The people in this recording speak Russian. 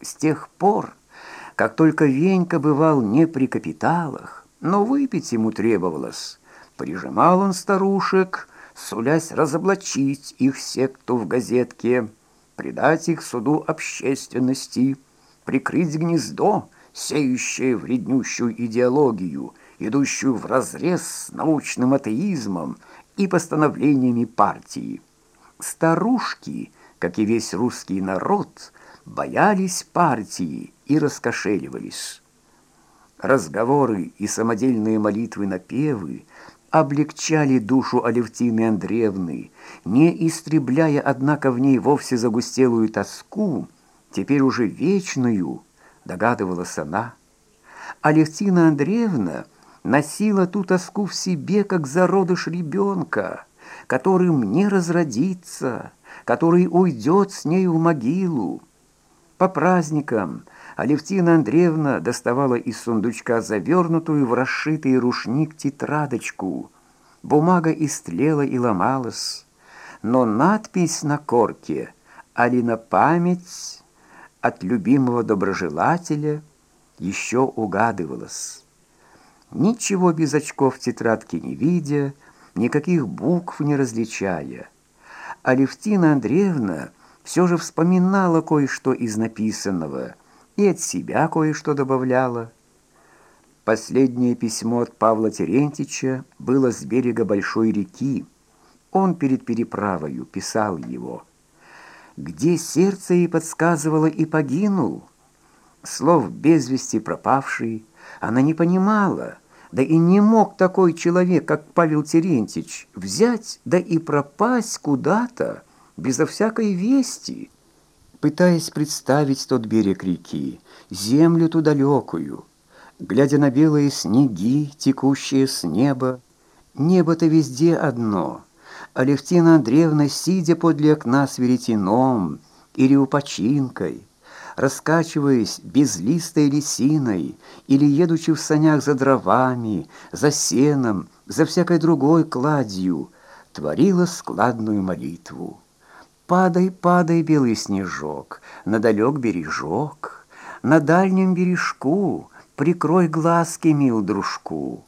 С тех пор, как только Венька бывал не при капиталах, но выпить ему требовалось, прижимал он старушек, сулясь разоблачить их секту в газетке, предать их суду общественности, прикрыть гнездо, сеющее вреднющую идеологию, идущую вразрез с научным атеизмом и постановлениями партии. Старушки, как и весь русский народ, боялись партии и раскошеливались. Разговоры и самодельные молитвы-напевы облегчали душу Алевтины Андреевны, не истребляя, однако, в ней вовсе загустелую тоску, теперь уже вечную, догадывалась она. Алевтина Андреевна носила ту тоску в себе, как зародыш ребенка, которым не разродится, который уйдет с ней в могилу. По праздникам Алевтина Андреевна доставала из сундучка завернутую в расшитый рушник тетрадочку. Бумага истлела и ломалась, но надпись на корке «Али на память» от любимого доброжелателя еще угадывалась. Ничего без очков тетрадки не видя, никаких букв не различая. Алевтина Андреевна все же вспоминала кое-что из написанного – и от себя кое-что добавляла. Последнее письмо от Павла Терентьевича было с берега большой реки. Он перед переправою писал его. «Где сердце ей подсказывало и погинул?» Слов без вести пропавший она не понимала, да и не мог такой человек, как Павел Терентьевич, взять, да и пропасть куда-то, безо всякой вести» пытаясь представить тот берег реки, землю ту далекую, глядя на белые снеги, текущие с неба. Небо-то везде одно. Алевтина Андреевна, сидя подле окна с веретеном или упочинкой, раскачиваясь безлистой лисиной или едучи в санях за дровами, за сеном, за всякой другой кладью, творила складную молитву. Падай, падай, белый снежок, на далек бережок, На дальнем бережку Прикрой глазки, мил дружку.